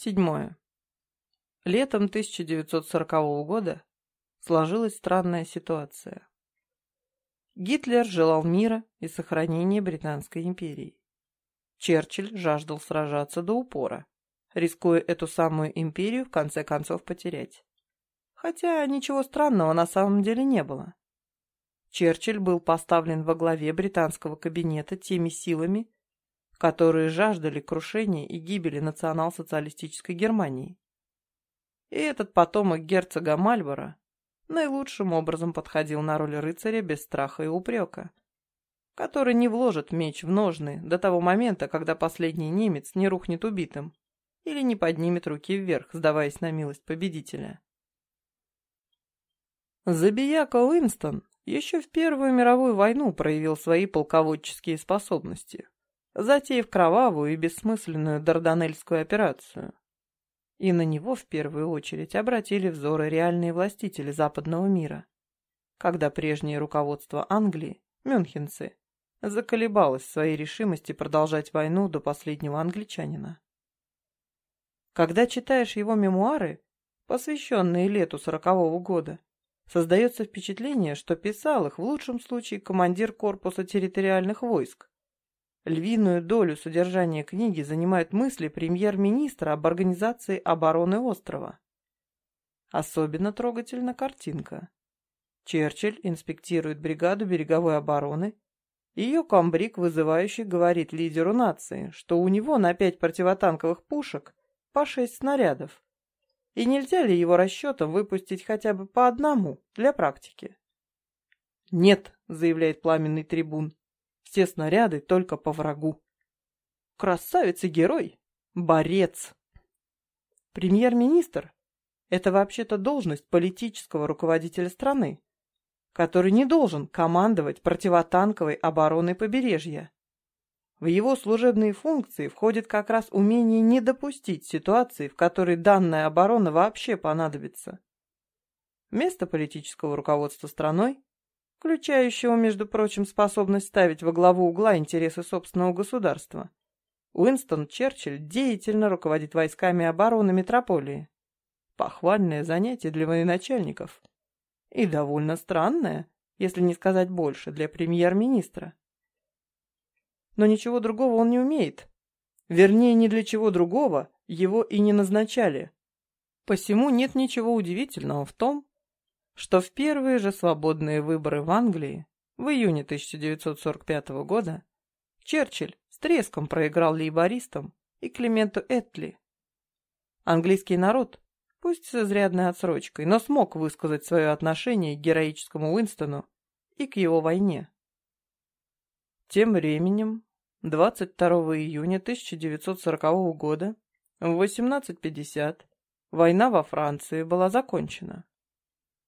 Седьмое. Летом 1940 года сложилась странная ситуация. Гитлер желал мира и сохранения Британской империи. Черчилль жаждал сражаться до упора, рискуя эту самую империю в конце концов потерять. Хотя ничего странного на самом деле не было. Черчилль был поставлен во главе британского кабинета теми силами, которые жаждали крушения и гибели национал-социалистической Германии. И этот потомок герцога Мальборо наилучшим образом подходил на роль рыцаря без страха и упрека, который не вложит меч в ножны до того момента, когда последний немец не рухнет убитым или не поднимет руки вверх, сдаваясь на милость победителя. Забияка Уинстон еще в Первую мировую войну проявил свои полководческие способности, затеяв кровавую и бессмысленную Дарданельскую операцию. И на него в первую очередь обратили взоры реальные властители западного мира, когда прежнее руководство Англии, мюнхенцы, заколебалось в своей решимости продолжать войну до последнего англичанина. Когда читаешь его мемуары, посвященные лету сорокового года, создается впечатление, что писал их в лучшем случае командир корпуса территориальных войск, Львиную долю содержания книги занимают мысли премьер-министра об организации обороны острова. Особенно трогательна картинка. Черчилль инспектирует бригаду береговой обороны. Ее комбриг, вызывающий, говорит лидеру нации, что у него на пять противотанковых пушек по шесть снарядов. И нельзя ли его расчетом выпустить хотя бы по одному для практики? «Нет», — заявляет пламенный трибун, все снаряды только по врагу. Красавец и герой, борец. Премьер-министр – это вообще-то должность политического руководителя страны, который не должен командовать противотанковой обороной побережья. В его служебные функции входит как раз умение не допустить ситуации, в которой данная оборона вообще понадобится. Место политического руководства страной включающего, между прочим, способность ставить во главу угла интересы собственного государства. Уинстон Черчилль деятельно руководит войсками обороны метрополии. Похвальное занятие для военачальников. И довольно странное, если не сказать больше, для премьер-министра. Но ничего другого он не умеет. Вернее, ни для чего другого его и не назначали. Посему нет ничего удивительного в том, что в первые же свободные выборы в Англии в июне 1945 года Черчилль с треском проиграл лейбористам и Клименту Этли. Английский народ, пусть с изрядной отсрочкой, но смог высказать свое отношение к героическому Уинстону и к его войне. Тем временем, 22 июня 1940 года в 18.50 война во Франции была закончена.